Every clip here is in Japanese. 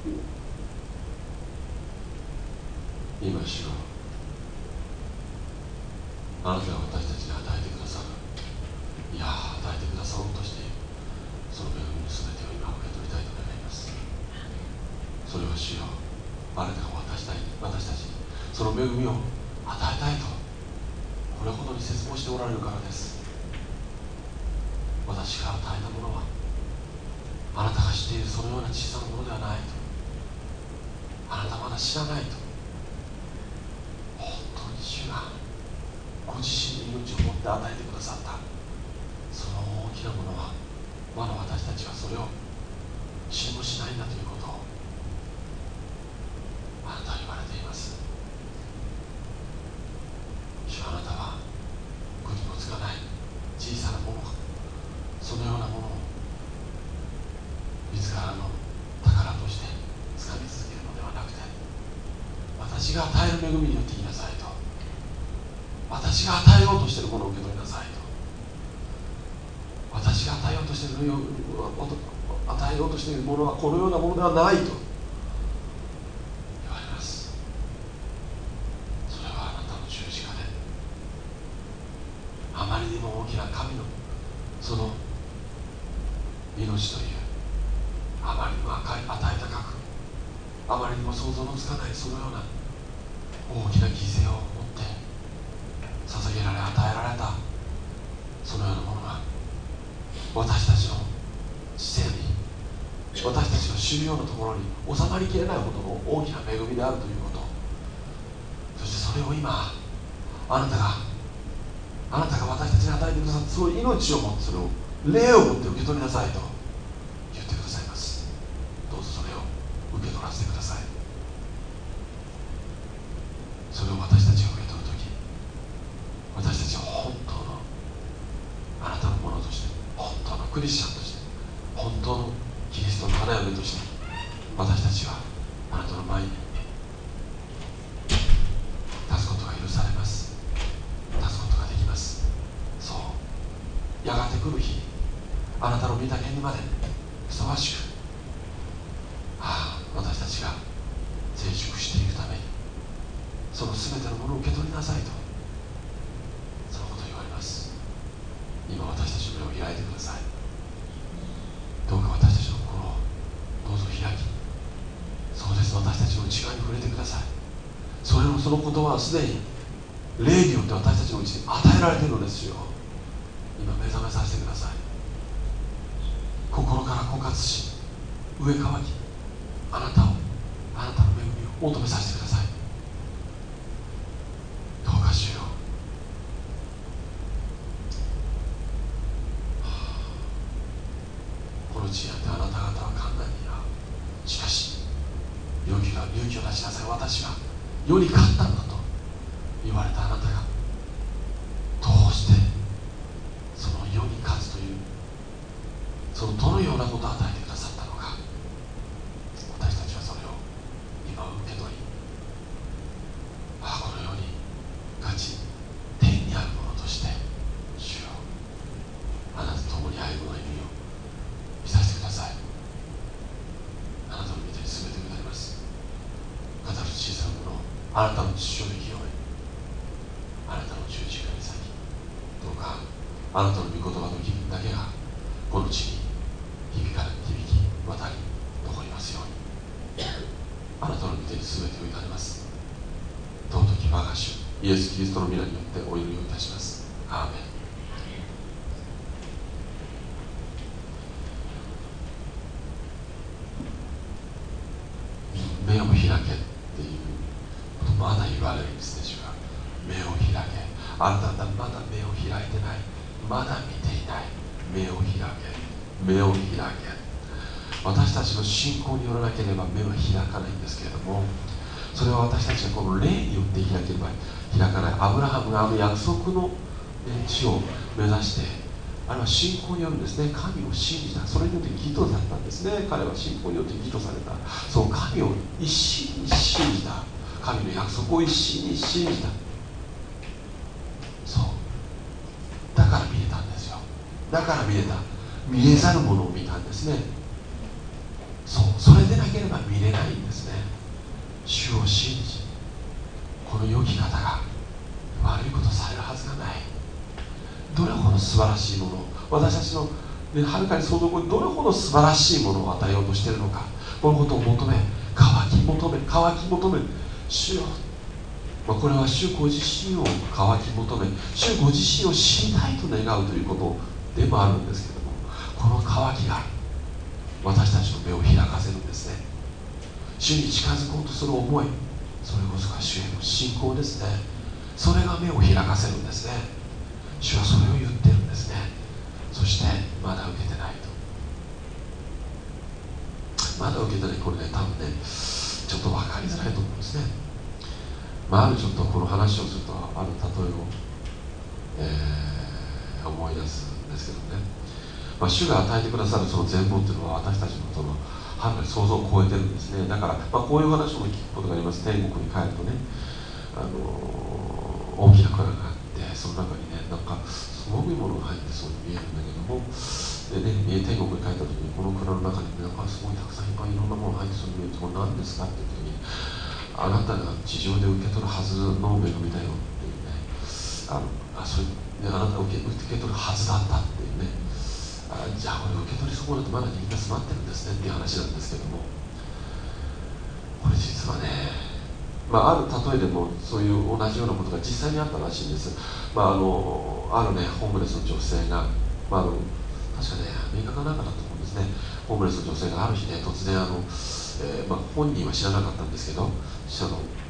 今主よあなたが私たちに与えてくださる。いや与えてくださろうとしてい。るその恵みの全てを今受け取りたいと願います。それは主よ。あなたがしたい私たち。にその恵みを知らないと。れはないと。言われます。それはあなたの十字架で。あまりにも大きな神のその命というあまりにも与えた覚あまりにも想像のつかないそのような大きな犠牲を持って捧げられ与えられたそのようなものが私たち主ようなところに収まりきれないほどの大きな恵みであるということ。そしてそれを今あなたがあなたが私たちに与えてくださったその命を持つそれを霊を持って受け取りなさいと。勇気を出しなさい。私は世に勝ったんだと言われたあなたがあの約束の、ね、地を目指してあれは信仰によるんですね。神を信じた。それによって義とされたんですね。彼は信仰によって義とされた。そう神を一心に信じた。神の約束を一心に信じた。そう。だから見えたんですよ。だから見えた。見えざるものを見たんですね。そう。それでなければ見れないんですね。主を信じこの良き方が。悪いことされるはずがない。どれほど素晴らしいもの私たちの、はるかに想像をどれほど素晴らしいものを与えようとしているのか。このことを求め乾き求め乾き求め主よ、まあ、これは主ご自身を乾き求め主ご自身を知りたいと願うということでもあるんですけどもこの乾きが私たちの目を開かせるんですね。主に近づこうとする思いそれこそが主への信仰ですね。それが目を開かせるんですね。主はそれを言ってるんですね。そしてまだ受けてないと。まだ受けてない。これね多分ねちょっと分かりづらいと思うんですね。まあ、あるちょっとこの話をするとある例えを、えー、思い出すんですけどね、まあ、主が与えてくださるその全貌っていうのは私たちのそのはる想像を超えてるんですね。だから、まあ、こういう話も聞くことがあります。天国に帰るとね、あの、大きな蔵があってその中にねなんかすごくいものが入ってそうに見えるんだけどもでね、天国に帰った時にこの蔵の中になんかすごいたくさんいっぱいいろんなものが入ってそうに見える。とこれ何ですかって言った時にあなたが地上で受け取るはずの恵みだよっていうね。あのあそれ、ね、あなたが受け受け取るはずだったっていうねあじゃあこれ受け取り損なとまだ人が詰まってるんですねっていう話なんですけども。これ実は、まあ、ある例えでもそういう同じようなことが実際にあったらしいんです、まあ、あのあるねホームレスの女性が、まあ、あの確かねアメリカかなんかだと思うんですね。ホームレスの女性がある日ね突然あの、えー、まあ、本人は知らなかったんですけどあの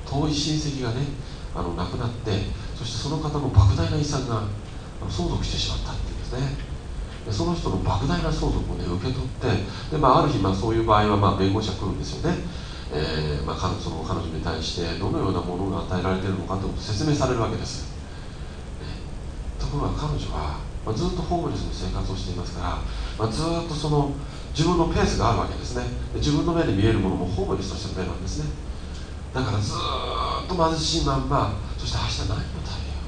遠い親戚がねあの亡くなってそしてその方の莫大な遺産が相続してしまったっていうんですね。その人の莫大な相続をね受け取ってで、まあ、ある日、まあ、そういう場合は、まあ、弁護士が来るんですよね、えーまあ、彼その彼女に対してどのようなものが与えられているのかと説明されるわけです、ところが彼女は、まあ、ずっとホームレスの生活をしていますから、まあ、ずっとその自分のペースがあるわけですね。自分の目で見えるものもホームレスとしての目なんですね。だからずっと貧しいまんまそして明日何を食べよ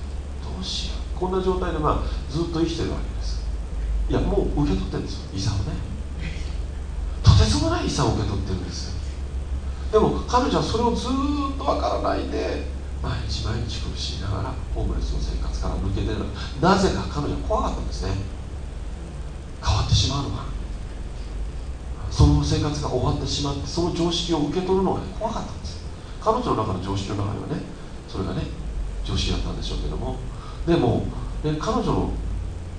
うどうしようこんな状態で、まあ、ずっと生きてるわけです。いやもう受け取ってるんですよ。遺産をね。とてつもない遺産を受け取ってるんですよ。でも彼女はそれをずっとわからないで毎日毎日苦しみながらホームレスの生活から抜けてる。なぜか彼女は怖かったんですね。変わってしまうのがその生活が終わってしまってその常識を受け取るのが、ね、怖かったんです。彼女の中の常識の中にはねそれがね常識だったんでしょうけども。でも、ね、彼女の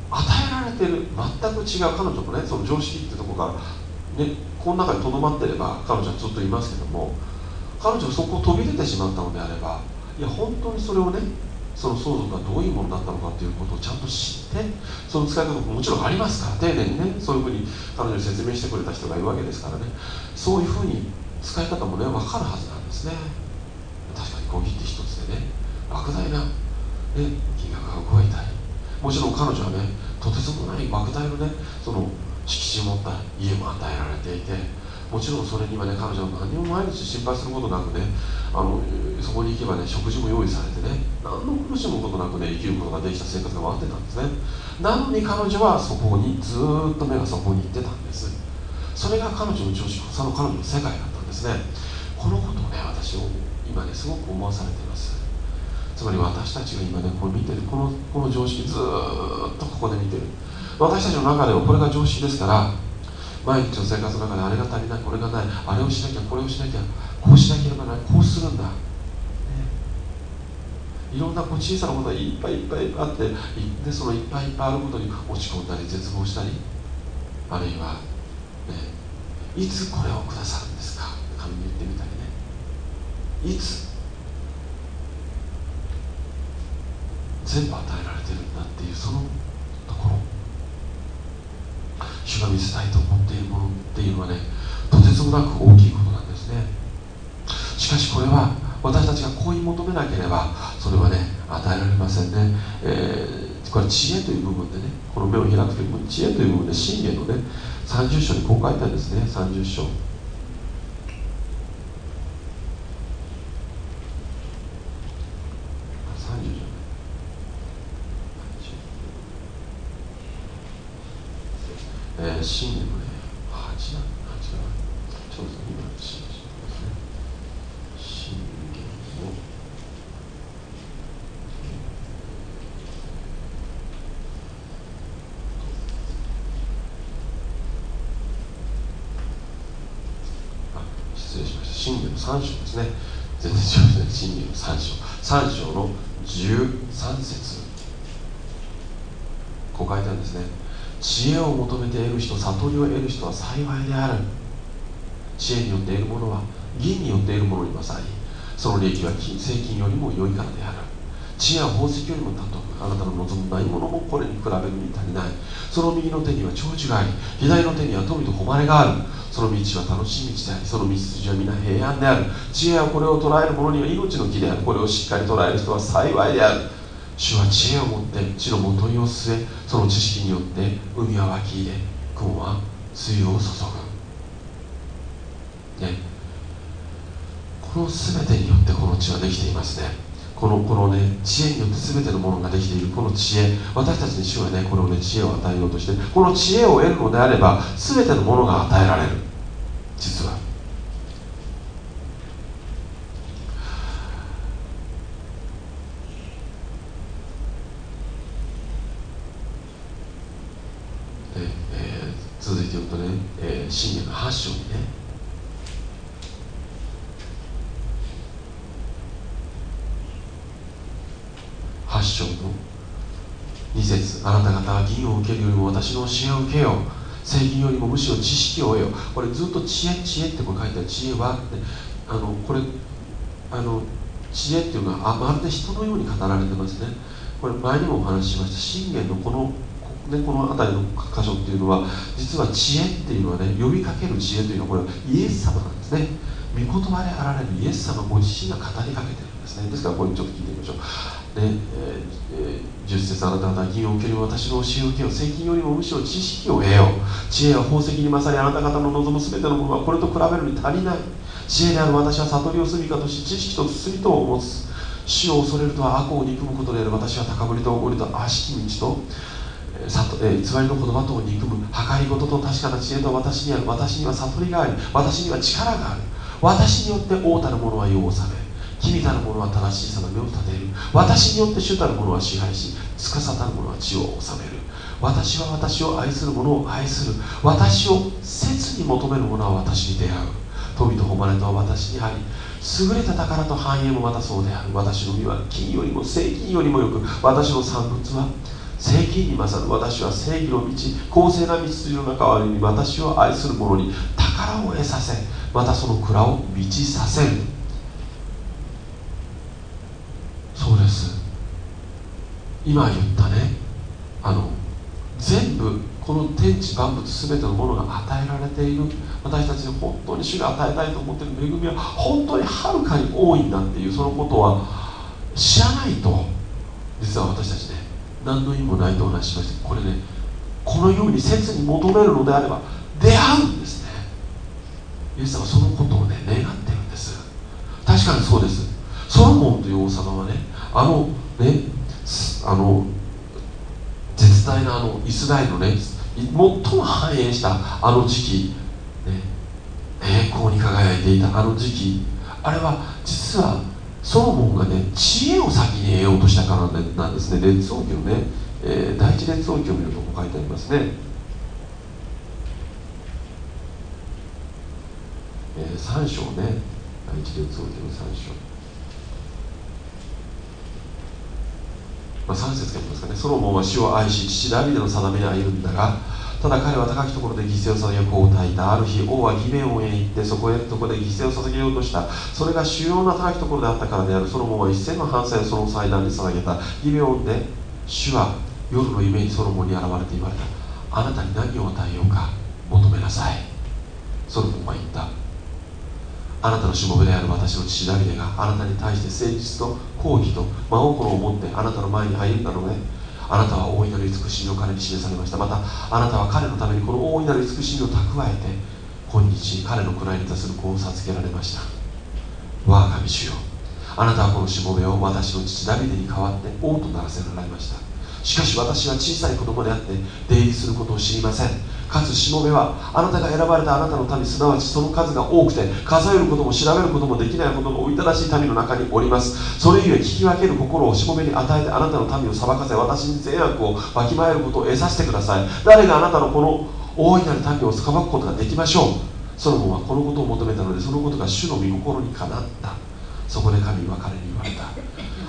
与えられてる全く違う彼女のねその常識ってとこから、ね、この中にとどまってれば彼女はずっといますけども彼女がそこを飛び出てしまったのであればいや本当にそれをねその相続がどういうものだったのかということをちゃんと知ってその使い方ももちろんありますから丁寧にねそういうふうに彼女に説明してくれた人がいるわけですからねそういうふうに使い方もね分かるはずなんですね。確かにコーヒーって一つでね莫大な、ね、金額が動いたりもちろん彼女はねとてつもない莫大のねその敷地を持った家も与えられていてもちろんそれにはね彼女は何も毎日心配することなくねあのそこに行けばね食事も用意されてね何の苦しむことなくね生きることができた生活が待ってたんですね。なのに彼女はそこにずっと目がそこに行ってたんです。それが彼女の常識その彼女の世界だったんですね。このことをね私を今ねすごく思わされています。つまり私たちが今ねこれ見てるこのこの常識ずっとここで見てる。私たちの中ではこれが常識ですから毎日の生活の中であれが足りないこれがないあれをしなきゃこれをしなきゃこうしなければならないこうするんだ、ね、いろんなこう小さなことがいっぱいいっぱいあってでそのいっぱいいっぱいあることに落ち込んだり絶望したりあるいは、ね、いつこれをくださるんですか？神に言ってみたりね。いつ？全部与えられてるんだっていうそのところ。主が見せたいと思っているものっていうのはねとてつもなく大きいことなんですね。しかしこれは私たちがこう求めなければそれはね与えられませんね、えー、これ知恵という部分でねこの目を開くという部分知恵という部分で信玄のね30章にこう書いてあるんですね。30章。ね、信玄のね、8だ、8だ、そうです、今、信玄でね。信玄の、あ、失礼しました、信玄の3章ですね。全然違うですね、信玄の3章。3章の13節。こう書いたんですね。知恵を求めて得る人悟りを得る人は幸いである。知恵によって得るものは銀によって得るものに勝りその利益は金税金よりも良いからである。知恵は宝石よりも尊くあなたの望むないものもこれに比べるに足りない。その右の手には長寿があり左の手には富と誉れがある。その道は楽しい道でありその道筋は皆平安である。知恵はこれを捉える者には命の木である。これをしっかり捉える人は幸いである。主は知恵を持って地のもといを据えその知識によって海は湧き入れ雲は梅雨を注ぐ。ね。この全てによってこの地はできていますね。このこのね知恵によって全てのものができている。この知恵。私たちに主はねこのね知恵を与えようとしてこの知恵を得るのであれば全てのものが与えられる。実はええー、続いて言うとね、えー、信玄の8章にね。8章の2節あなた方は銀を受けるよりも私の教えを受けよう。聖銀よりもむしろ知識を得よう。これずっと知恵知恵って書いてある。知恵はあのこれあの知恵っていうのはあまるで人のように語られてますね。これ前にもお話ししました。信玄のこのね、この辺りの箇所っていうのは実は知恵っていうのはね呼びかける知恵というのはこれはイエス様なんですね。御言葉であられるイエス様ご自身が語りかけてるんですね。ですからこれちょっと聞いてみましょう。ねえー、10節あなた方は銀を受ける私の教えを受けよう税金よりもむしろ知識を得よう。知恵は宝石に勝りあなた方の望む全てのものはこれと比べるに足りない。知恵である私は悟りを住みかとし知識と罪とを持つ。死を恐れるとは悪を憎むことである。私は高ぶりと怒りと悪しき道とえー、偽りの言葉とを憎む計りごとと確かな知恵と私にある私には悟りがあり私には力がある。私によって王たる者は世を治め君たる者は正しいさの目を立てる。私によって主たる者は支配し司たる者は地を治める。私は私を愛する者を愛する。私を切に求める者は私に出会う。富と誉れとは私にあり優れた宝と繁栄もまたそうである。私の身は金よりも正金よりもよく私の産物は正金に勝る私は正義の道公正な道筋の中を歩み私を愛する者に宝を得させまたその蔵を満ちさせる。そうです。今言ったね。あの全部この天地万物全てのものが与えられている。私たちに本当に主が与えたいと思っている恵みは本当にはるかに多いんだっていうそのことは知らないと実は私たち何の意味もないとお話ししましたこれねこのように切に求めるのであれば出会うんですね。イエス様はそのことをね願ってるんです。確かにそうです。ソロモンという王様はねあのねあの絶大なあのイスラエルのね最も繁栄したあの時期、ね、栄光に輝いていたあの時期あれは実はソロモンがね知恵を先に得ようとしたからなんですね。列王記のね、えー、第一列王記を見るとこう書いてありますね、えー、3章ね。第一列王記の3章。まあ、3節から言いますかね。ソロモンは死を愛し父ダビデの定めに歩んだがただ彼は高きところで犠牲を捧げこう炊いた。ある日王は義面王へ行ってそこへそこで犠牲を捧げようとした。それが主要な高きところであったからである。ソロモンは一斉の反省をその祭壇に捧げた義面王で主は夜の夢にソロモンに現れて言われた。あなたに何を与えようか求めなさい。ソロモンは言った。あなたのしもべである私の父ダビデがあなたに対して誠実と好意と真心を持ってあなたの前に歩んだのであなたは大いなる慈しみを彼に示されました。またあなたは彼のためにこの大いなる慈しみを蓄えて今日彼の位に達する子を授けられました。我が神主よ。あなたはこのしもべを私の父ダビデに代わって王とならせられました。しかし私は小さい子供であって出入りすることを知りません。かつしもべはあなたが選ばれたあなたの民すなわちその数が多くて数えることも調べることもできないほどのおいただしい民の中におります。それゆえ聞き分ける心をしもべに与えてあなたの民を裁かせ私に善悪をわきまえることを得させてください。誰があなたのこの大いなる民を裁くことができましょう。ソロモンはこのことを求めたのでそのことが主の御心にかなった。そこで神は彼に言われた。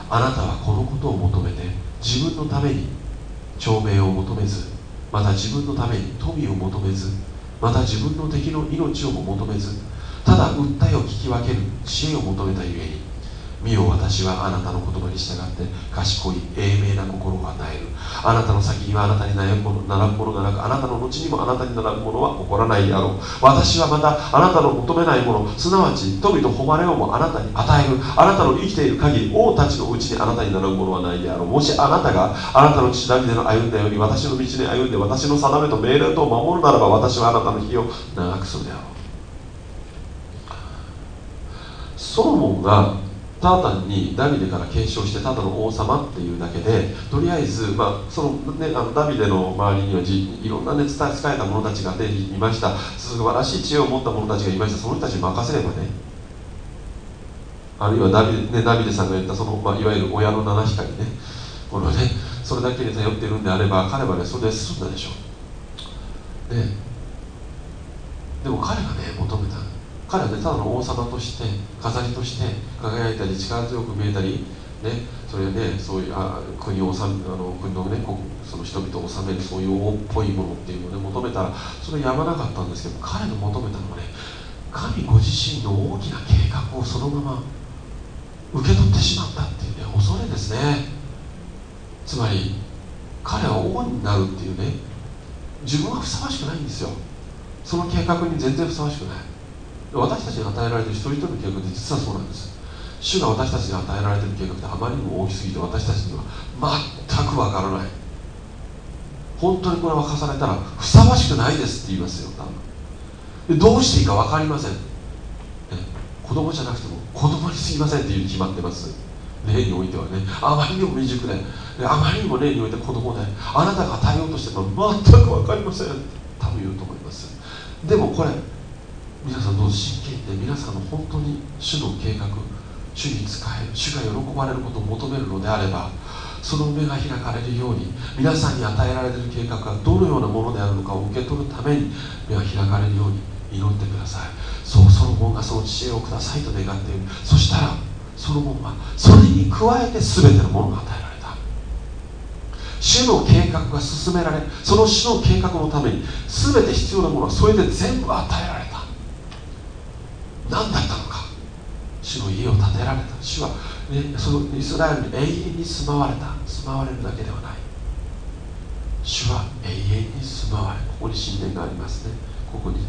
あなたはこのことを求めて自分のために長命を求めずまた自分のために富を求めずまた自分の敵の命をも求めずただ訴えを聞き分ける知恵を求めたゆえに見よ私はあなたの言葉に従って賢い英明な心を与える。あなたの先にはあなたに悩むもの並ぶものがなくあなたの後にもあなたに並ぶものは起こらないであろう。私はまたあなたの求めないものすなわち富と誉れをもあなたに与える。あなたの生きている限り王たちのうちにあなたに並ぶものはないであろう。もしあなたがあなたの父ダビデの歩んだように私の道に歩んで私の定めと命令とを守るならば私はあなたの日を長くするであろう。ソロモンがただ単にダビデから継承してただの王様っていうだけでとりあえず、まあそのね、あのダビデの周りにはじいろんな、ね、使えた者たちが、ね、いました。素晴らしい知恵を持った者たちがいました。その人たちに任せればねあるいはダビ,、ね、ダビデさんが言ったその、まあ、いわゆる親の七光ね。これはねそれだけに頼っているんであれば彼はねそれで済んだでしょう、ね、でも彼がね求めた彼はねただの王様として飾りとして輝いたり力強く見えたりねそれねそういうあ国を治めあの国のねその人々を治めるそういう王っぽいものっていうのをね求めたらそれやまなかったんですけど彼の求めたのはね神ご自身の大きな計画をそのまま受け取ってしまったっていうね恐れですね。つまり彼は王になるっていうね自分はふさわしくないんですよ。その計画に全然ふさわしくない。私たちに与えられている一人一人の計画って実はそうなんです。主が私たちに与えられている計画ってあまりにも大きすぎて私たちには全くわからない。本当にこれ沸かされたらふさわしくないですって言いますよ多分。どうしていいか分かりません、ね、子供じゃなくても子供にすぎませんっていうに決まってます。例においてはね。あまりにも未熟で。あまりにも例において子供であなたが与えようとしても全く分かりません多分言うと思います。でもこれ皆さんどうぞ真剣で皆さんの本当に主の計画主に仕え主が喜ばれることを求めるのであればその目が開かれるように皆さんに与えられている計画がどのようなものであるのかを受け取るために目が開かれるように祈ってください。そうソロモンがその知恵をくださいと願っている。そしたらソロモンはそれに加えて全てのものが与えられた。主の計画が進められその主の計画のために全て必要なものはそれで全部与えられた。何だったのか。主の家を建てられた。主は、ね、そのイスラエルに永遠に住まわれた。住まわれるだけではない。主は永遠に住まわれここに神殿がありますね。ここに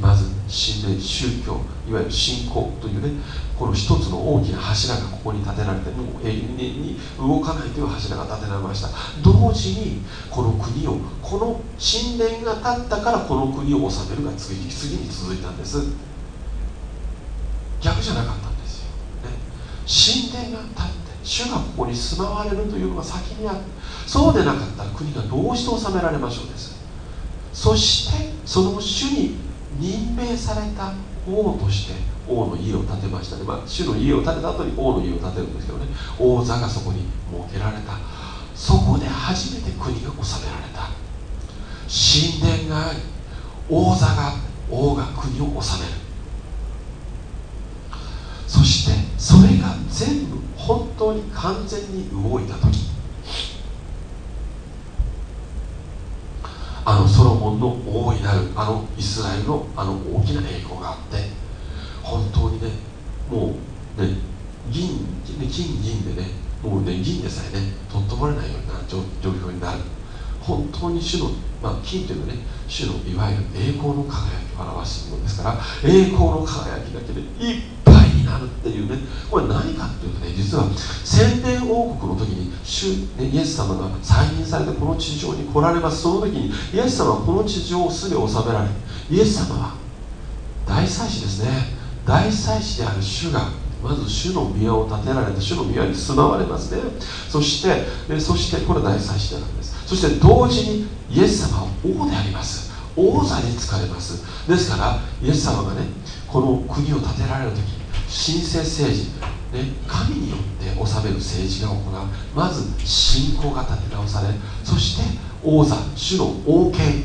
まず神殿宗教いわゆる信仰というねこの一つの大きな柱がここに建てられてもう永遠に動かないという柱が建てられました。同時にこの国をこの神殿が建ったからこの国を治めるが次に次に続いたんです。逆じゃなかったんですよ、ね、神殿が建って主がここに住まわれるというのが先にあってそうでなかったら国がどうして治められましょうです。そしてその主に任命された王として王の家を建てました。ね、まあ、主の家を建てた後に王の家を建てるんですけどね。王座がそこに設けられた。そこで初めて国が治められた。神殿があり王座が王が国を治める。そしてそれが全部本当に完全に動いた時。あのソロモンの大いなるあのイスラエルのあの大きな栄光があって本当にねもうね銀金銀でねもうね銀でさえねとっとまれないような状況になる。本当に主の、まあ、金というのはね主のいわゆる栄光の輝きを表すものですから栄光の輝きだけでいっなるっていうね。これ何かっていうとね実は宣伝王国の時に主、ね、イエス様が再任されてこの地上に来られます。その時にイエス様はこの地上をすで治められイエス様は大祭司ですね。大祭司である主がまず主の宮を建てられて主の宮に住まわれますね。そしてそしてこれ大祭司であるんです。そして同時にイエス様は王であります。王座に就かれます。ですからイエス様がねこの国を建てられる時神聖政治、ね、神によって治める政治が行う。まず信仰が立て直されそして王座主の王権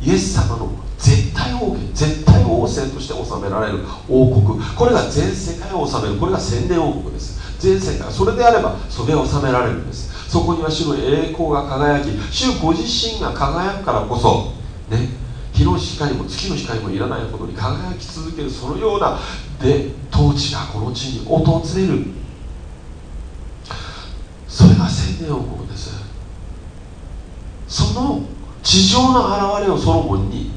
イエス様の絶対王権絶対王制として治められる。王国。これが全世界を治める。これが千年王国です。全世界。それであればそれを治められるんです。そこには主の栄光が輝き主ご自身が輝くからこそね日の光も月の光もいらないほどに輝き続けるそのようなで統治がこの地に訪れる。それが千年王国です。その地上の現れをソロモンに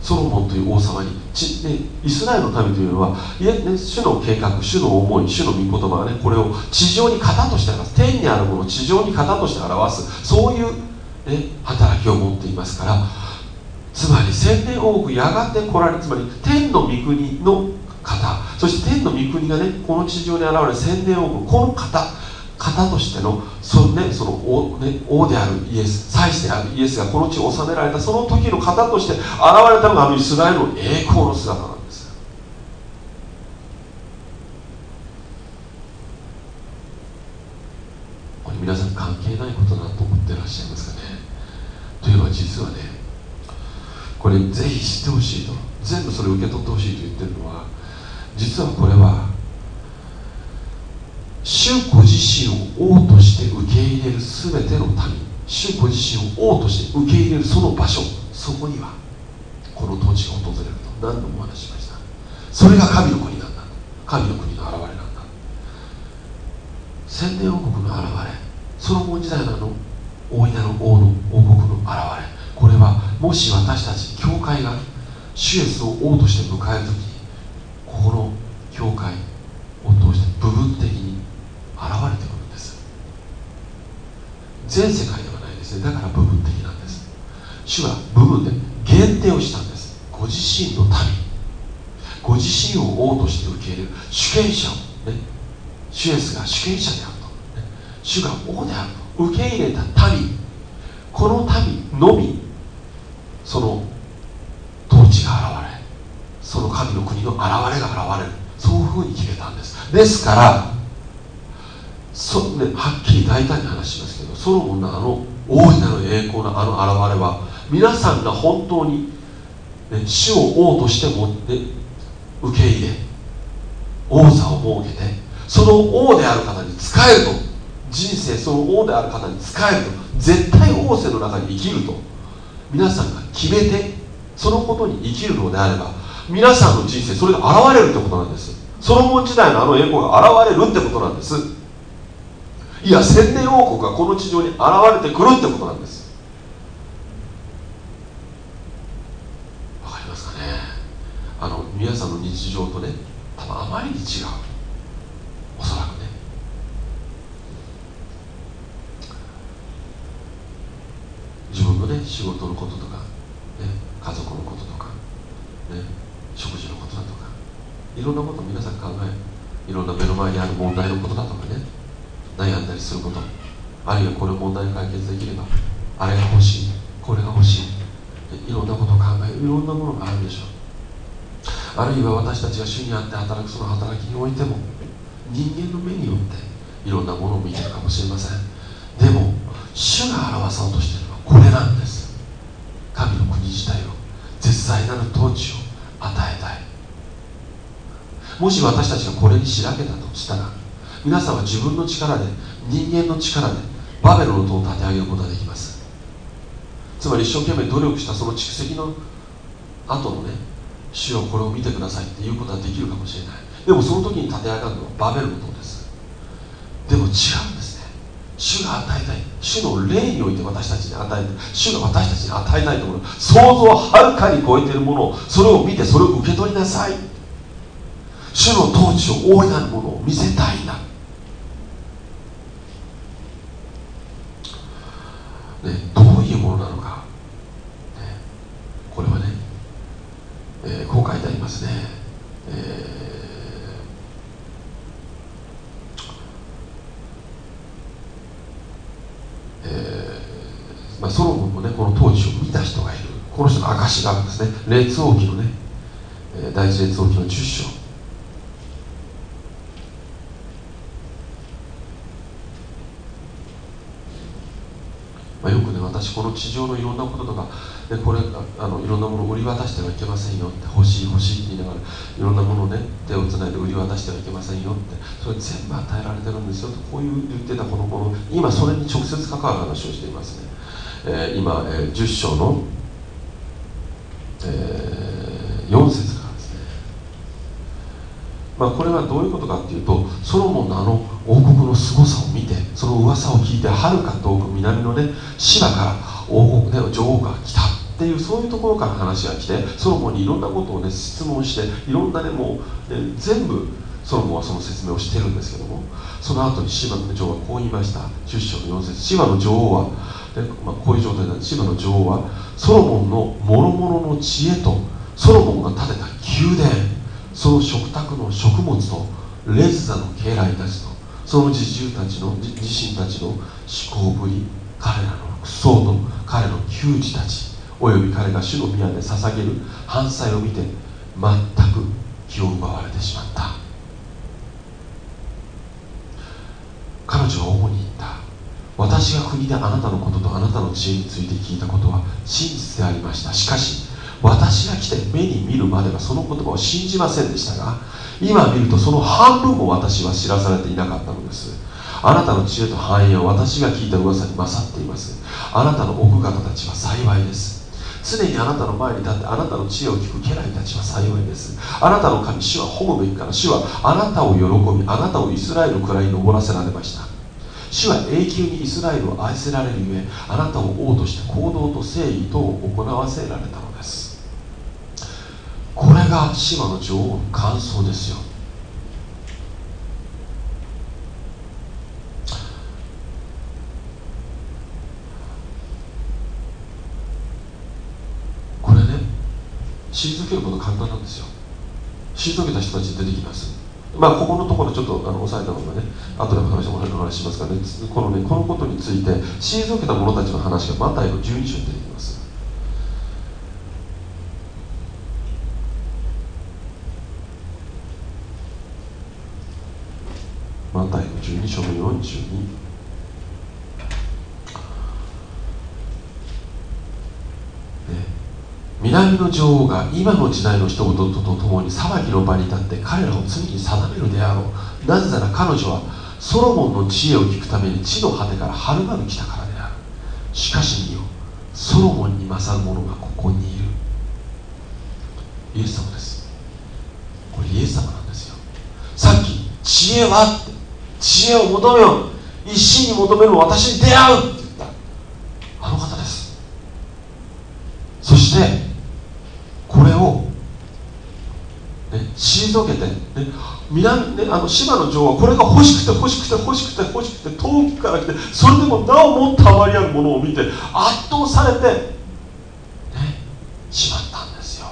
ソロモンという王様にち、ね、イスラエルの民というのは、いえね、主の計画主の思い主の御言葉がねこれを地上に型として表す。天にあるものを地上に型として表す。そういう、ね、働きを持っていますからつまり千年王国やがて来られつまり天の御国の方。そして天の御国がねこの地上に現れる千年王国この方。方としてのその,、ね、その王,、ね、王であるイエス祭司であるイエスがこの地を治められたその時の方として現れたのがあのイスラエルの栄光の姿なんです。これ皆さん関係ないことだと思ってらっしゃいますかね。というのは実はねこれぜひ知ってほしいと。全部それを受け取ってほしいと言ってるのは実はこれは主ご自身を王として受け入れる全ての民。主ご自身を王として受け入れるその場所そこにはこの土地が訪れると。何度もお話しました。それが神の国なんだ。神の国の現れなんだ。千年王国の現れソロモン時代のあの？大いなる王の王国の現れ。もし私たち教会が主イエスを王として迎える時にここの教会を通して部分的に現れてくるんです。全世界ではないですね。だから部分的なんです。主は部分で限定をしたんです。ご自身の民。ご自身を王として受け入れる。主権者をね。主イエスが主権者であると、ね、主が王であると。受け入れた民。この民のみ。その統治が現れその神の国の現れが現れる。そういうふうに決めたんです。ですからそ、ね、はっきり大胆に話しますけどソロモンのあの大いなる栄光のあの現れは皆さんが本当に、ね、主を王として持って受け入れ王座を設けてその王である方に仕えると。人生その王である方に仕えると。絶対王政の中に生きると。皆さんが決めてそのことに生きるのであれば皆さんの人生それが現れるってことなんです。ソロモン時代のあの栄光が現れるってことなんです。いや千年王国がこの地上に現れてくるってことなんです。わかりますかね？あの皆さんの日常とね多分あまりに違うおそらくね自分のね仕事のこととか、ね、家族のこととか、ね、食事のことだとかいろんなことを皆さん考えいろんな目の前にある問題のことだとかね悩んだりすることあるいはこの問題解決できればあれが欲しいこれが欲しいいろんなことを考えるいろんなものがあるでしょう。あるいは私たちが主にあって働くその働きにおいても人間の目によっていろんなものを見てるかもしれません。でも主が表そうとしてる。これなんです。神の国自体を絶大なる統治を与えたい。もし私たちがこれにしらけたとしたら皆さんは自分の力で人間の力でバベルの塔を立て上げることができます。つまり一生懸命努力したその蓄積の後のね主をこれを見てくださいっていうことはできるかもしれない。でもその時に立て上がるのはバベルの塔です。でも違う。主が与えたい。主の霊において私たちに与えたい。主が私たちに与えたいところ。想像をはるかに超えているものをそれを見てそれを受け取りなさい。主の統治を大いなるものを見せたいな。ね、どういうものなのか、ね、これはね、えー、こう書いてありますね、えーえーまあ、ソロモンもねこの当時を見た人がいる。この人の証があるんですね。列王記のね第一列王記の10章。た私この地上のいろんなこととかでこれあのいろんなものを売り渡してはいけませんよって欲しい欲しいって言いながらいろんなものをね手をつないで売り渡してはいけませんよってそれ全部与えられてるんですよとこういう言ってたこの子の今それに直接関わる話をしていますね、えー、今、えー、10章の、えー、4節からですね。まあこれはどういうことかっていうとソロモンのあの王国の凄さを見てその噂を聞いてはるか遠く南のね芝から王国で女王が来たっていうそういうところから話が来てソロモンにいろんなことをね質問していろんなねもう、ね、全部ソロモンはその説明をしてるんですけどもその後に芝の女王はこう言いました。10章の4節芝の女王は、ねまあ、こういう状態なんで芝の女王はソロモンの諸々の知恵とソロモンが建てた宮殿その食卓の食物とレズザの家来たちとその自重たちの自身たちの思考ぶり彼らの服装と彼の給仕たちおよび彼が主の宮で捧げる反祭を見て全く気を奪われてしまった彼女は主に言った私が国であなたのこととあなたの知恵について聞いたことは真実でありましたしかし私が来て目に見るまではその言葉を信じませんでしたが今見るとその半分も私は知らされていなかったのです。あなたの知恵と繁栄は私が聞いた噂に勝っています。あなたの奥方たちは幸いです。常にあなたの前に立ってあなたの知恵を聞く家来たちは幸いです。あなたの神主は褒むべきから主はあなたを喜びあなたをイスラエルの位に登らせられました。主は永久にイスラエルを愛せられるゆえあなたを王として行動と正義とを行わせられたのです。これが島の女王の感想ですよ。これね退けること簡単なんですよ。退けた人たち出てきます。まあここのところちょっとあの押さえたのがね後で話お話しますからねこのねこのことについて退けた者たちの話がマタイの12章に出てきます。マタイの12章の42南の女王が今の時代の人々と共に騒ぎの場に立って彼らを罪に定めるであろう。なぜなら彼女はソロモンの知恵を聞くために地の果てからはるばる来たからである。しかし見よソロモンに勝る者がここにいる。イエス様です。これイエス様なんですよ。さっき知恵は知恵を求めよ一心に求める私に出会うって言ったあの方ですそしてこれを、ね、退けて、ね南ね、あの島の女王はこれが欲しくて欲しくて欲しくて欲しくて遠くから来てそれでもなおもっと余りあるものを見て圧倒されて、ね、しまったんですよ。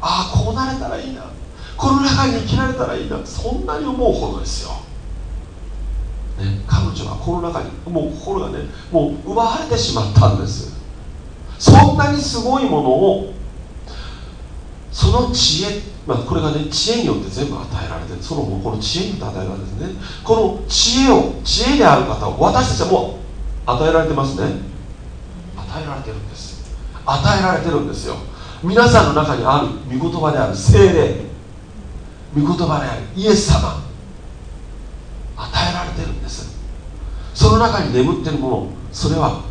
ああこうなれたらいいな。この中に生きられたらいいな。そんなに思うほどですよ、ね、彼女はこの中にもう心がねもう奪われてしまったんです。そんなにすごいものをその知恵、まあ、これがね知恵によって全部与えられてるそのもこの知恵によって与えられてるんですねこの知恵を知恵である方を私たちはもう与えられてますね。与えられてるんです。与えられてるんです。よ皆さんの中にある御言葉である精霊。御言葉であるイエス様。与えられてるんです。その中に眠ってるもの。それは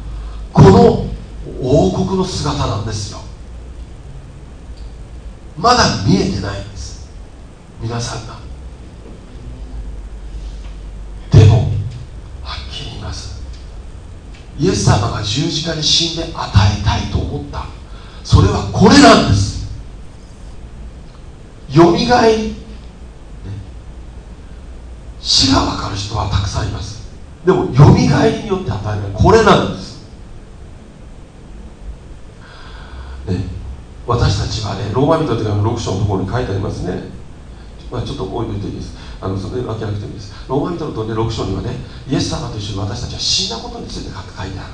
この王国の姿なんですよ。まだ見えてないんです。皆さんが。でもはっきり言います。イエス様が十字架に死んで与えたいと思った。それはこれなんです。よみがえり。死が分かる人はたくさんいます。でもよみがえりによって与えられる。これなんです私たちはねローマ人というの6章のところに書いてありますね、まあ、ちょっと置いといていいです。あのそれ分けなくてもいいです。ローマ人のと、ね、6章にはねイエス様と一緒に私たちは死んだことについて書いてある、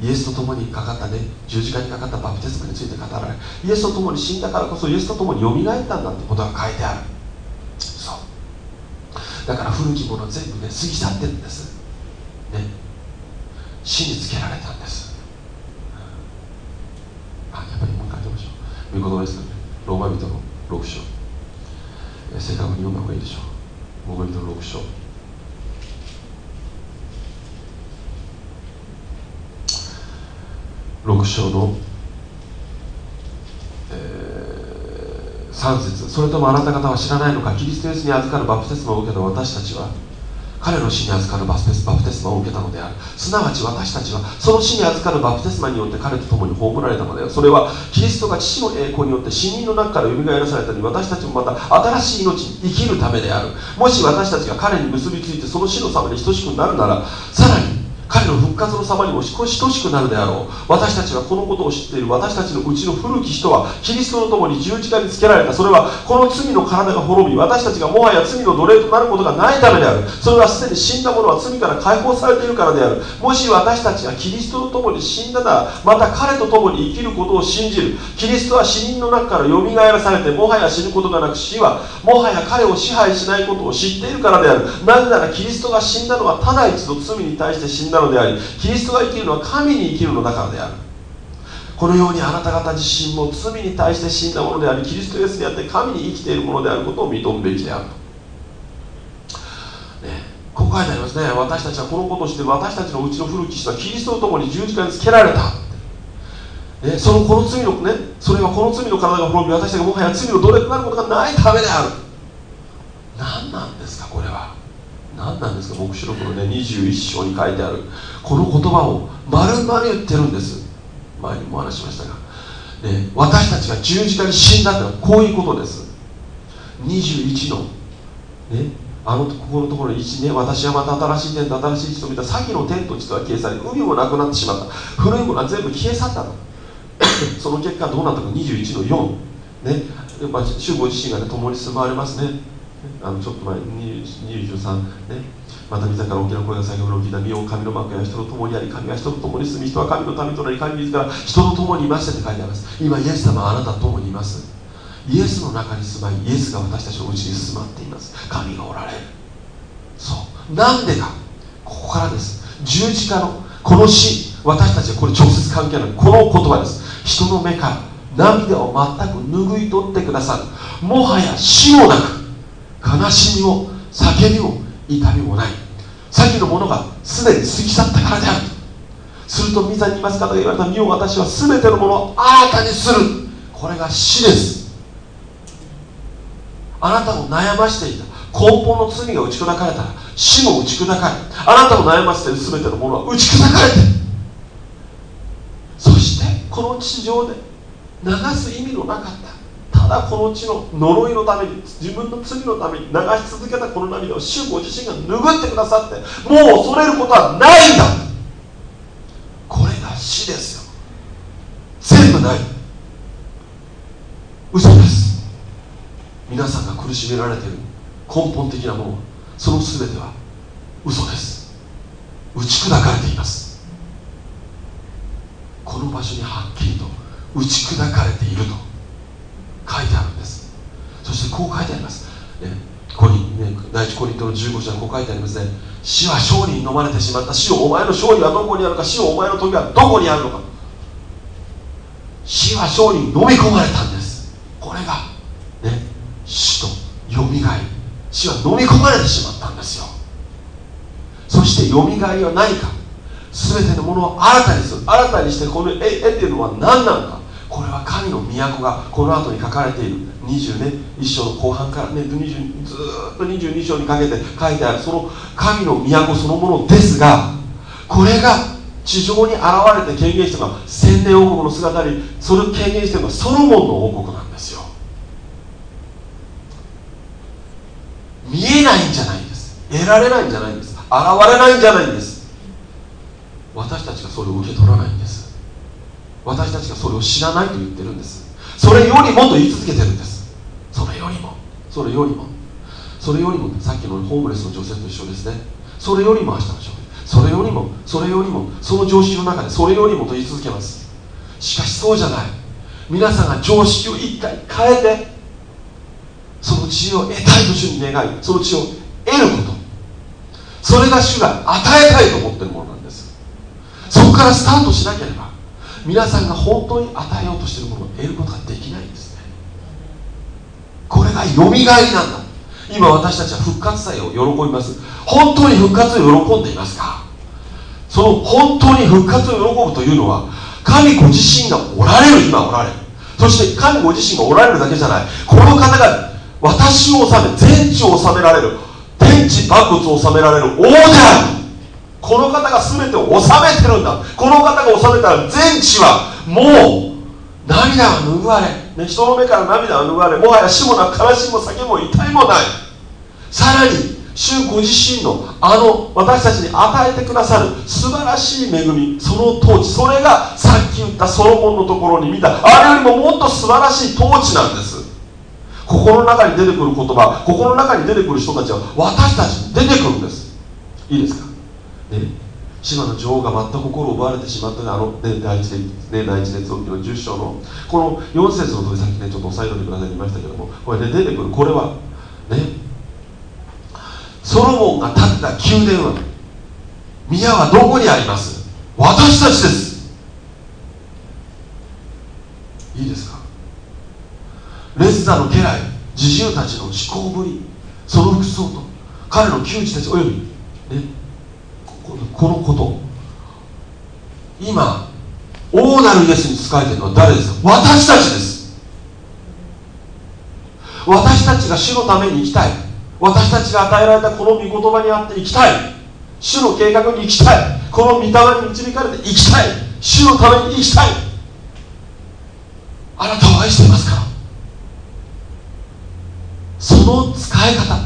イエスと共にかかったね。十字架にかかったバプテスマについて語られイエスと共に死んだからこそイエスと共によみがえったんだってことが書いてある。そう。だから古きもの全部ね過ぎ去ってるんです。ね。死につけられたんです。御言葉ですかね。ローマ人の6章。正確に読んだ方がいいでしょう。ローマ人の6章。6章の、えー、3節。それともあなた方は知らないのか。キリストイエスに預かるバプテスマを受けた私たちは彼の死に預かるバプテスバプテスマを受けたのである。すなわち私たちはその死に預かるバプテスマによって彼と共に葬られたのであるそれはキリストが父の栄光によって死人の中から蘇らされたり私たちもまた新しい命に生きるためである。もし私たちが彼に結びついてその死の様に等しくなるならさらに彼の復活の様にも少し等しくなるであろう。私たちはこのことを知っている。私たちのうちの古き人はキリストと共に十字架につけられた。それはこの罪の体が滅び私たちがもはや罪の奴隷となることがないためである。それはすでに死んだ者は罪から解放されているからである。もし私たちがキリストと共に死んだならまた彼と共に生きることを信じる。キリストは死人の中からよみがえらされてもはや死ぬことがなく死はもはや彼を支配しないことを知っているからである。なぜならキリストが死んだのはただ一度罪に対して死んだのでありキリストが生きるのは神に生きるのだからである。このようにあなた方自身も罪に対して死んだものでありキリストイエスにあって神に生きているものであることを認むべきであると、ね、ここ書いてありますね。私たちはこのことをして私たちのうちの古き人はキリストと共に十字架につけられた。ね、そのこの罪のねそれはこの罪の体が滅び私たちがもはや罪の奴隷となることがないためである。何なんですかこれは。何なんですか黙示録のね21章に書いてある。この言葉を丸々言ってるんです。前にも話しましたが、ね、私たちが十字架に死んだってのはこういうことです。21のねあのここのところに1ね私はまた新しい天と新しい地と見た。先の天と地とは消え去り海もなくなってしまった。古いものは全部消え去ったの。その結果どうなったか。21の4ね。やっぱ主ご自身がね共に住まわれますね。あのちょっと前23ねまた自ら大きな声が叫ぶのを聞いた身を神の幕や人と共にあり神は人と共に住み人は神の民となり神自ら人と共にいましてって書いてあります。今イエス様はあなたと共にいますイエスの中に住まいイエスが私たちのうちに住まっています。神がおられる。そう。なんでか。ここからです。十字架のこの死私たちはこれ直接関係ない。この言葉です。人の目から涙を全く拭い取ってくださる。もはや死もなく。悲しみも叫びも痛みもない。先のものがすでに過ぎ去ったからである。すると御座にいます方が言われた身を私は全てのものを新たにする。これが死です。あなたを悩ましていた。根本の罪が打ち砕かれたら死も打ち砕かれあなたを悩ませている全てのものは打ち砕かれて。そしてこの地上で流す意味のなかった。だこの地の呪いのために自分の罪のために流し続けたこの涙を主ご自身が拭ってくださってもう恐れることはないんだ。これが死ですよ。全部ない。嘘です。皆さんが苦しめられている根本的なものその全ては嘘です。打ち砕かれています。この場所にはっきりと打ち砕かれていると。書いてあるんです。そしてこう書いてあります、ね、ここに、ね、第一コリントの15章にこう書いてありますね。死は勝利に飲まれてしまった。死をお前の勝利はどこにあるか。死をお前の時はどこにあるのか。死は勝利に飲み込まれたんです。これがね死とよみがえり。死は飲み込まれてしまったんですよ。そしてよみがえりは何か。全てのものを新たにする。新たにしてこの得ているのは何なのか。これは神の都がこの後に書かれている。20ね1章の後半からねずっと22章にかけて書いてある。その神の都そのものですがこれが地上に現れて権限したのは千年王国の姿にそれを権限してるのはソロモンの王国なんですよ。見えないんじゃないんです。得られないんじゃないんです。現れないんじゃないんです。私たちがそれを受け取らないんです。私たちがそれを知らないと言ってるんです。それよりもと言い続けてるんです。それよりも。それよりも。それよりもさっきのホームレスの女性と一緒ですね。それよりも明日の勝利それよりもそれよりもその常識の中でそれよりもと言い続けます。しかしそうじゃない。皆さんが常識を一回変えてその知恵を得たいと主に願いその知恵を得ること。それが主が与えたいと思ってるものなんです。そこからスタートしなければ皆さんが本当に与えようとしているものを得ることができないんですね。これがよみがえりなんだ。今私たちは復活祭を喜びます。本当に復活を喜んでいますか？その本当に復活を喜ぶというのは神ご自身がおられる今おられる。そして神ご自身がおられるだけじゃない。この方が私を治め全地を治められる。天地万物を治められる王である。この方が全てを治めてるんだ。この方が治めたら全地はもう涙は拭われ、ね、人の目から涙は拭われ。もはや死もな悲しみも酒も痛いもない。さらに主ご自身のあの私たちに与えてくださる素晴らしい恵みその統治。それがさっき言ったソロモンのところに見た。あれよりももっと素晴らしい統治なんです。心の中に出てくる言葉心の中に出てくる人たちは私たちに出てくるんです。いいですか？ね島の女王が全く心を奪われてしまったあの、ね、第一列、ね、第一列王記の10章のこの4節の時さっきねちょっと押さえといてください言いましたけどもこれね出てくる。これはねソロモンが建てた宮殿は宮はどこにあります？私たちです。いいですか？レッザの家来自重たちの思考ぶりその服装と彼の窮地たちおよび、このこと。今大なるイエスに仕えてるのは誰ですか？私たちです。私たちが主のために生きたい。私たちが与えられたこの御言葉にあって生きたい。主の計画に生きたい。この御霊に導かれて生きたい。主のために生きたい。あなたを愛していますか？その使い方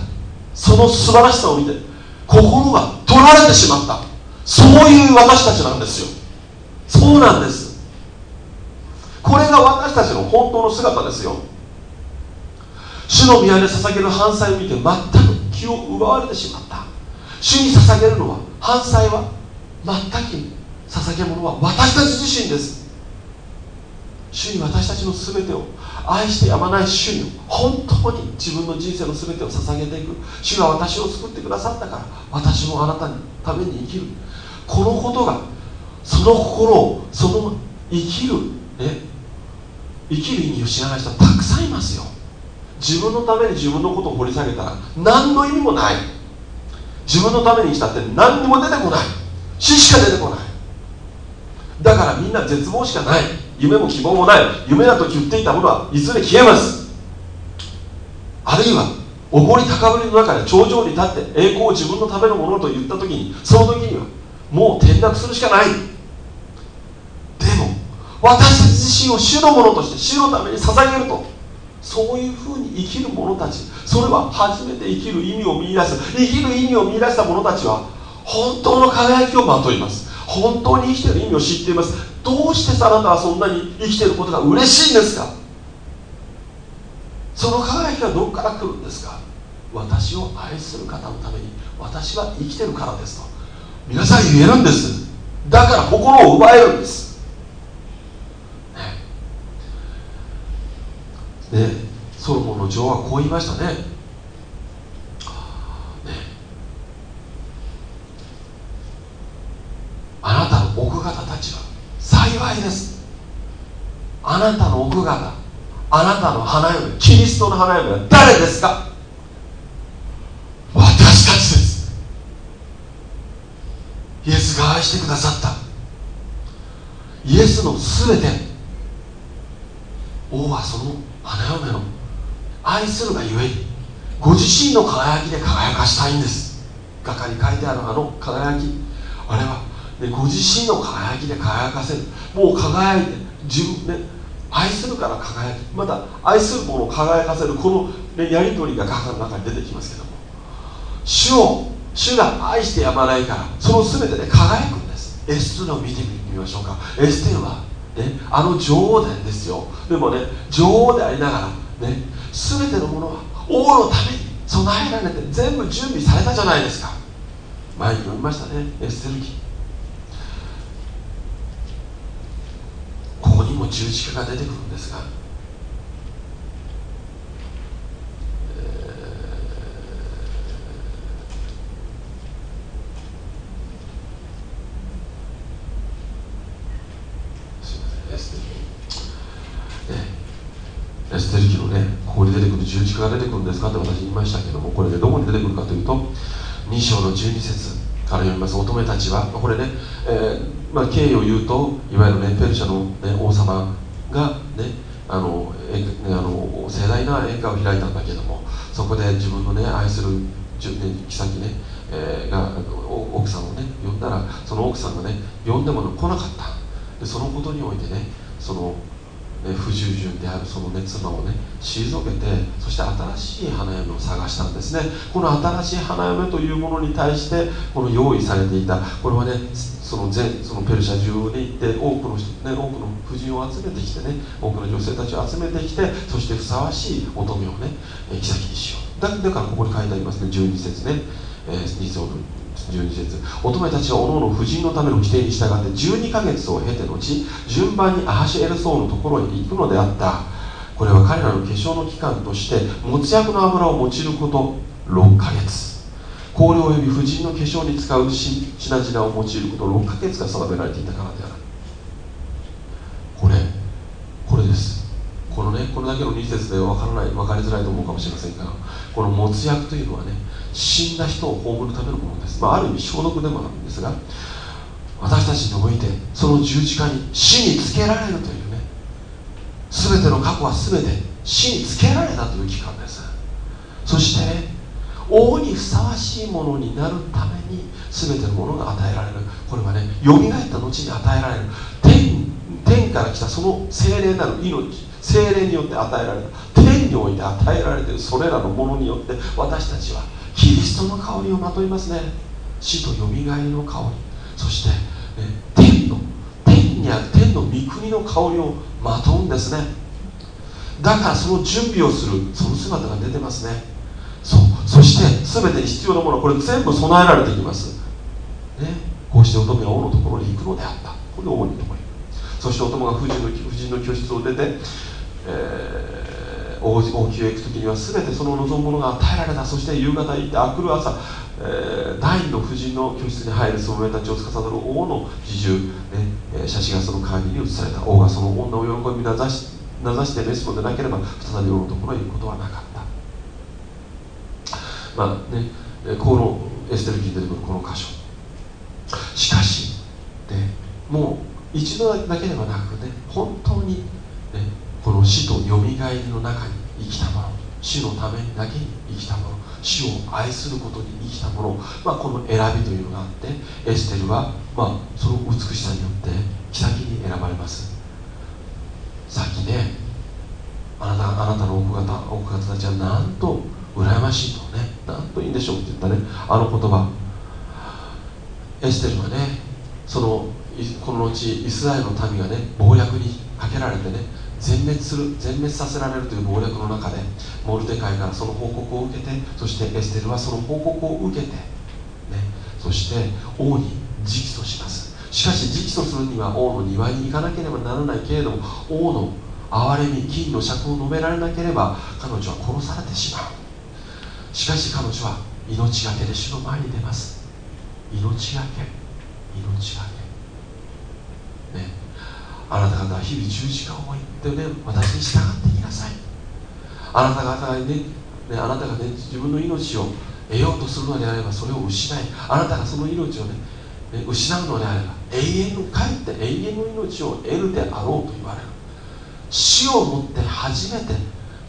その素晴らしさを見て心が取られてしまった。そういう私たちなんですよ。そうなんです。これが私たちの本当の姿ですよ。主の宮で捧げる反祭を見て全く気を奪われてしまった。主に捧げるのは反祭は全く捧げ物は私たち自身です。主に私たちの全てを愛してやまない主に本当に自分の人生の全てを捧げていく。主が私を作ってくださったから私もあなたのために生きる。このことがその心をその生きる、ね、生きる意味を知らない人はたくさんいますよ。自分のために自分のことを掘り下げたら何の意味もない。自分のために生きたって何にも出てこない。死しか出てこない。だからみんな絶望しかない。夢も希望もない。夢だと言っていたものはいずれ消えます。あるいはおごり高ぶりの中で頂上に立って栄光を自分のためのものと言った時にその時にはもう転落するしかない。でも私たち自身を主のものとして主のために捧げると。そういうふうに生きる者たちそれは初めて生きる意味を見いだす。生きる意味を見いだした者たちは本当の輝きをまといます。本当に生きてる意味を知っています。どうしてあなたはそんなに生きてることが嬉しいんですか？その輝きはどこから来るんですか？私を愛する方のために私は生きてるからですと。皆さん言えるんです。だから心を奪えるんです。ね。ソロモンの女王はこう言いましたね。ね。あなたの奥方たちは幸いです。あなたの奥方あなたの花嫁キリストの花嫁は誰ですか私たちですイエスが愛してくださった。イエスのすべて。王はその花嫁の。愛するがゆえ。にご自身の輝きで輝かしたいんです。画家に書いてあるあの輝き。あれは、ね、ご自身の輝きで輝かせる。もう輝いて自分ね愛するから輝きまた愛するものを輝かせるこの、ね、やり取りが画家の中に出てきますけども。主を主が愛してやまないからその全てで輝くんです。エステルを見てみましょうか。エステルはね、あの女王なんですよ。でもね女王でありながらね全てのものは王のために備えられて全部準備されたじゃないですか。前に読みましたねエステル記。ここにも十字架が出てくるんですがエステル記記のねここに出てくる十字架が出てくるんですかって私言いましたけどもこれでどこに出てくるかというと2章の12節から読みます。乙女たちはこれね、えー、まあ、経緯を言うといわゆるねペルシャの、ね、王様がねあのえあの盛大な宴会を開いたんだけどもそこで自分のね愛する、妃ね、えー、が奥さんをね呼んだらその奥さんがね呼んでも来なかった。でそのことにおいてねその不従順であるその熱妻をね退けてそして新しい花嫁を探したんですね。この新しい花嫁というものに対してこの用意されていたこれはねその全そのペルシャ中に行って多くの,、ね、多くの婦人を集めてきてね多くの女性たちを集めてきてそしてふさわしい乙女をね妃にしよう。だだからここに書いてありますね12節ね、えー、2章12節。乙女たちはおのおの夫人のための規定に従って12ヶ月を経て後順番にアハシエルソーのところへ行くのであった。これは彼らの化粧の期間として持ち薬の油を用いること6ヶ月。香料及び夫人の化粧に使う品々を用いること6ヶ月が定められていたからであるこれこれですこのねこれだけの2節で分からない分かりづらいと思うかもしれませんがこの持つ薬というのはね死んだ人を葬るためのものです、まあ、ある意味消毒でもあるんですが私たちにおいてその十字架に死につけられるというね全ての過去は全て死につけられたという期間です。そしてね王にふさわしいものになるために全てのものが与えられる。これはねよみがえった後に与えられる。天天から来たその精霊なる命。精霊によって与えられた天において与えられているそれらのものによって私たちはキリストの香りをまといますね。死とよみがえりの香り。そして、ね、天の天にある天の御国の香りをまとうんですね。だからその準備をするその姿が出てますね。そうそして全てに必要なものこれ全部備えられていきます。ね。こうして乙女は王のところに行くのであった。これで王にところにそして乙女が夫人の夫人の居室を出て、えー王宮へ行く時には全てその望むものが与えられた。そして夕方行ってあくる朝、えー、第二の夫人の居室に入るその上たちを司る王の侍従、ね、写真がその鏡に映された。王がその女を喜び名指し名指して召すのでなければ再び王のところへ行くことはなかった。まあねこのエステル記に出てくるこの箇所。しかし、ね、もう一度だけではなくね本当に、ね、この死とよみがえりの中に生きたもの死のためだけに生きたもの死を愛することに生きたもの、まあ、この選びというのがあってエステルは、まあ、その美しさによって妃に選ばれます。さっきねあなたあなたの奥方奥方たちはなんと羨ましいとねなんといいんでしょうって言ったねあの言葉。エステルはねそのこの後イスラエルの民がね謀略にかけられてね全滅する全滅させられるという謀略の中でモルテカイからその報告を受けてそしてエステルはその報告を受けて、ね、そして王に直訴します。しかし直訴するには王の庭に行かなければならないけれども王の憐れみ金の尺を述べられなければ彼女は殺されてしまう。しかし彼女は命がけで主の前に出ます。命がけ命がけ。ね。あなた方は日々十字架を置いてね私に従っていきなさい。あなた方がねねあなたがね自分の命を得ようとするのであればそれを失いあなたがその命をね失うのであれば永遠の帰って永遠の命を得るであろうと言われる。死をもって初めて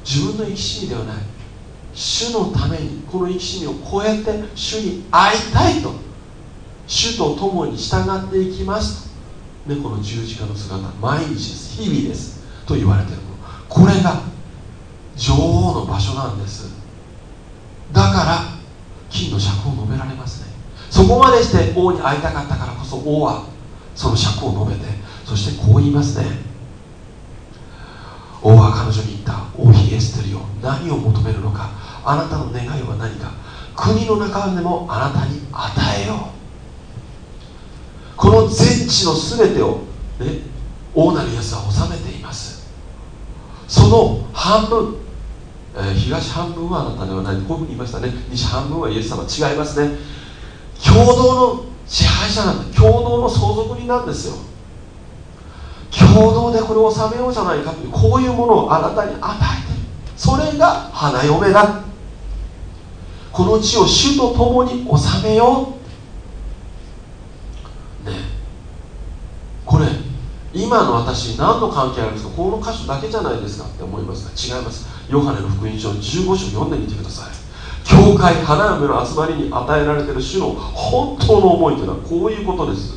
自分の生き死にではない。主のためにこの生き死にを超えて主に会いたいと主と共に従っていきますね、この十字架の姿毎日です。日々です。と言われているもの。これが女王の場所なんです。だから金の尺を述べられますね。そこまでして王に会いたかったからこそ王はその尺を述べてそしてこう言いますね。王は彼女に言った。王妃エステルよ何を求めるのか。あなたの願いは何か。国の中でもあなたに与えよう。この全地の全てを、ね、王なるイエスは治めています。その半分、えー、東半分はあなたではない。こういうふうに言いましたね。西半分はイエス様。違いますね。共同の支配者なんだ。共同の相続人なんですよ。共同でこれを治めようじゃないかというこういうものをあなたに与えてる。それが花嫁だ。この地を主と共に治めよう。これ今の私何の関係あるんですか？この箇所だけじゃないですかって思いますが違います。ヨハネの福音書15章読んでみてください。教会花嫁の集まりに与えられている主の本当の思いというのはこういうことです。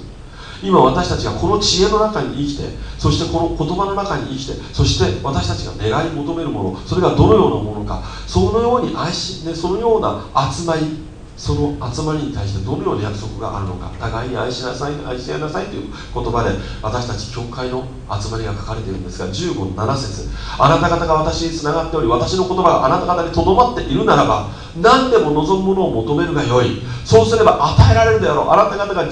今私たちがこの知恵の中に生きてそしてこの言葉の中に生きてそして私たちが願い求めるものそれがどのようなものかそのように愛し、ね、そのような集まりその集まりに対してどのような約束があるのか互いに愛しなさい愛し合いなさいという言葉で私たち教会の集まりが書かれているんですが15の7節。あなた方が私につながっており私の言葉があなた方にとどまっているならば何でも望むものを求めるがよい。そうすれば与えられるであろう。あなた方が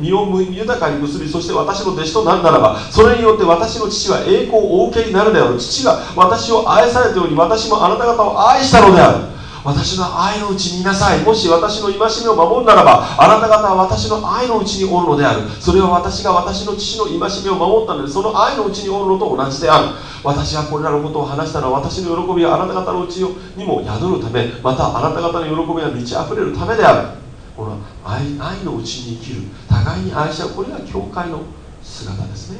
身を豊かに結びそして私の弟子となるならばそれによって私の父は栄光をお受けになるであろう。父が私を愛されており私もあなた方を愛したのである。私の愛のうちにいなさい。もし私の戒めを守るならばあなた方は私の愛のうちにおるのである。それは私が私の父の戒めを守ったのでその愛のうちにおるのと同じである。私はこれらのことを話したのは私の喜びはあなた方のうちにも宿るためまたあなた方の喜びは満ち溢れるためである。この愛愛のうちに生きる。互いに愛し合う。これが教会の姿ですね。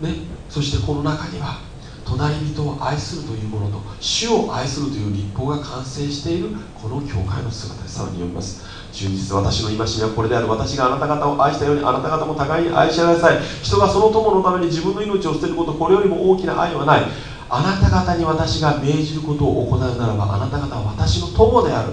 ね。そしてこの中には隣人を愛するというものと主を愛するという立法が完成しているこの教会の姿でさらに読みます。忠実私の戒めはこれである私があなた方を愛したようにあなた方も互いに愛し合いなさい。人がその友のために自分の命を捨てることこれよりも大きな愛はない。あなた方に私が命じることを行うならばあなた方は私の友である。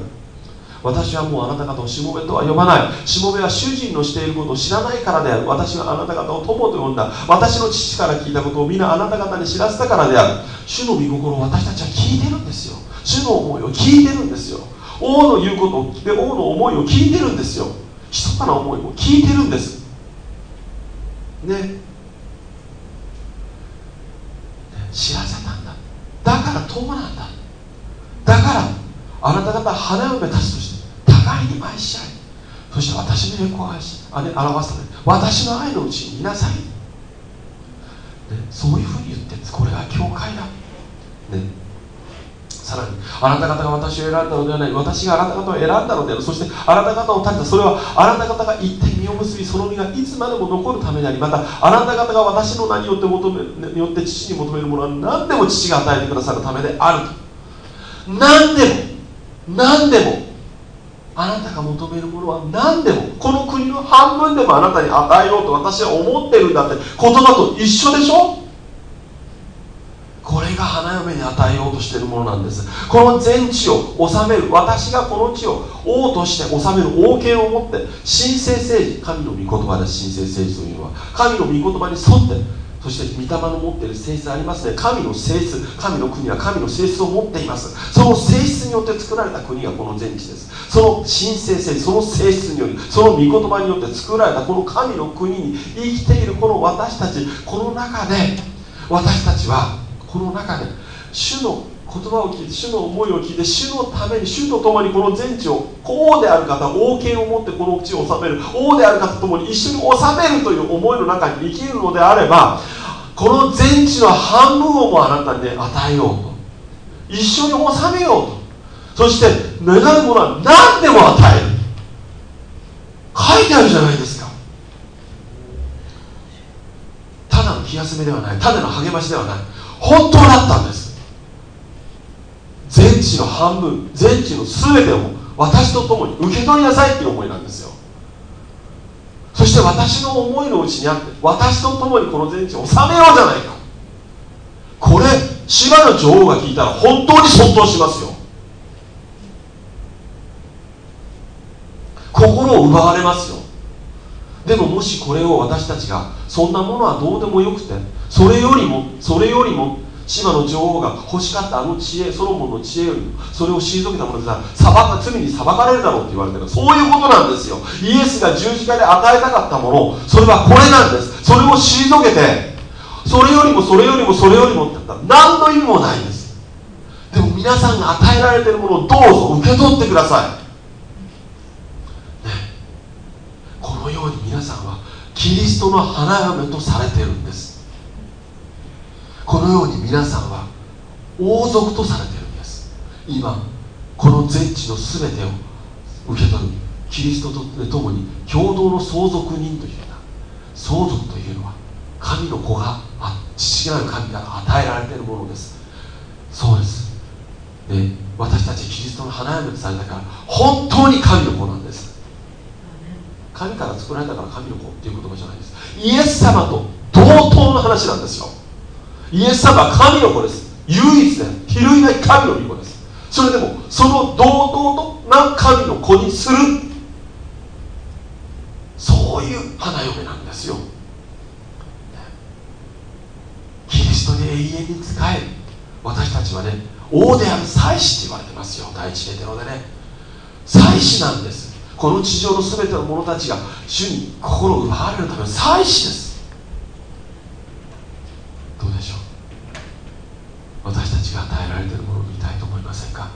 私はもうあなた方をしもべとは呼ばない。しもべは主人のしていることを知らないからである。私はあなた方を友と呼んだ。私の父から聞いたことを皆あなた方に知らせたからである。主の御心を私たちは聞いてるんですよ。主の思いを聞いてるんですよ。王の言うことで王の思いを聞いてるんですよ。密かな思いを聞いてるんです。ね。知らせたんだ。だから友なんだ。だからあなた方花嫁たちとして互いに愛し合いそして私の栄光を愛しあれ表すために私の愛のうちにいなさい、ね、そういうふうに言ってこれが教会だ、ね、さらにあなた方が私を選んだのではない。私があなた方を選んだのである。そしてあなた方を立てた。それはあなた方が一体実を結びその実がいつまでも残るためでありまたあなた方が私の名によって求めによって父に求めるものは何でも父が与えてくださるためであると。何でも。何でも。あなたが求めるものは何でも。この国の半分でもあなたに与えようと私は思ってるんだって。言葉と一緒でしょ。これが花嫁に与えようとしているものなんです。この全地を治める。私がこの地を王として治める王権を持って。神聖政治神の御言葉で神聖政治というのは。神の御言葉に沿ってそして御霊の持っている性質ありますね。神の性質神の国は神の性質を持っています。その性質によって作られた国がこの全地です。その神聖性その性質によりその御言葉によって作られたこの神の国に生きているこの私たちこの中で私たちはこの中で主の言葉を聞いて主の思いを聞いて主のために主と共にこの全地を王である方王権を持ってこの地を治める王である方と共に一緒に治めるという思いの中に生きるのであればこの全地の半分をもあなたに、ね、与えようと。一緒に治めようと。そして願うものは何でも与える。書いてあるじゃないですか。ただの気休めではない。ただの励ましではない。本当だったんです。全地の半分全地の全てを私と共に受け取りなさいっていう思いなんですよ。そして私の思いのうちにあって私と共にこの全地を治めようじゃないか。これ芝の女王が聞いたら本当に尊倒しますよ。心を奪われますよ。でももしこれを私たちがそんなものはどうでもよくてそれよりもそれよりも島の女王が欲しかったあの知恵ソロモンの知恵よりもそれを退けたものでさ裁か罪に裁かれるだろうって言われてる。そういうことなんですよ。イエスが十字架で与えたかったもの。それはこれなんです。それを退けてそれよりもそれよりもそれよりもって言ったら何の意味もないんです。でも皆さんが与えられているものをどうぞ受け取ってください、ね、このように皆さんはキリストの花嫁とされているんです。このように皆さんは王族とされているんです。今この全地の全てを受け取るキリストと共に共同の相続人というような相続というのは神の子が父なる神から与えられているものです。そうです。で私たちキリストの花嫁とされたから本当に神の子なんです。神から作られたから神の子っていう言葉じゃないです。イエス様と同等の話なんですよ。イエス様は神の子です。唯一で比類ない神の御子です。それでもその堂々とな神の子にする。そういう花嫁なんですよ。キリストに永遠に仕える私たちはね王である祭司って言われてますよ。第一ペテロでね。祭司なんです。この地上の全ての者たちが主に心を奪われるための祭司ですどうでしょう私たちが与えられているものを見たいと思いませんか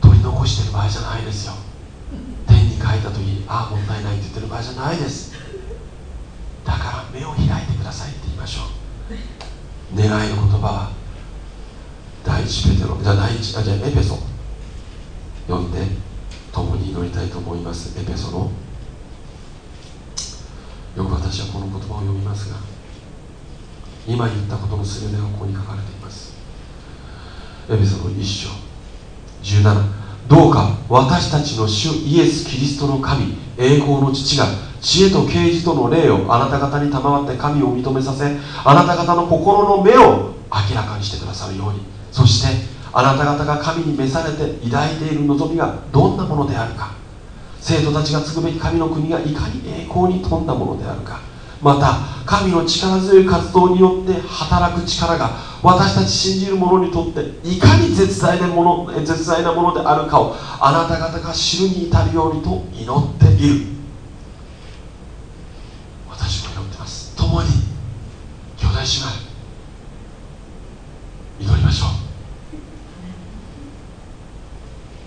取り残してる場合じゃないですよ天に書いた時ああ問場じゃないです。だから目を開いてくださいって言いましょう。願いの言葉は第一ペテロじゃあ第一あじゃあエペソ。読んで共に祈りたいと思います。エペソの。よく私はこの言葉を読みますが今言ったことの全てがここに書かれています。エペソの一章17どうか私たちの主イエス・キリストの神栄光の父が知恵と啓示との霊をあなた方に賜って神を認めさせあなた方の心の目を明らかにしてくださるように。そしてあなた方が神に召されて抱いている望みがどんなものであるか。生徒たちが継ぐべき神の国がいかに栄光に富んだものであるか。また神の力強い活動によって働く力が私たち信じる者にとっていかに絶大なもの絶大なものであるかをあなた方が知るに至るようにと祈っている。私も祈ってます。共に巨大姉妹祈りましょう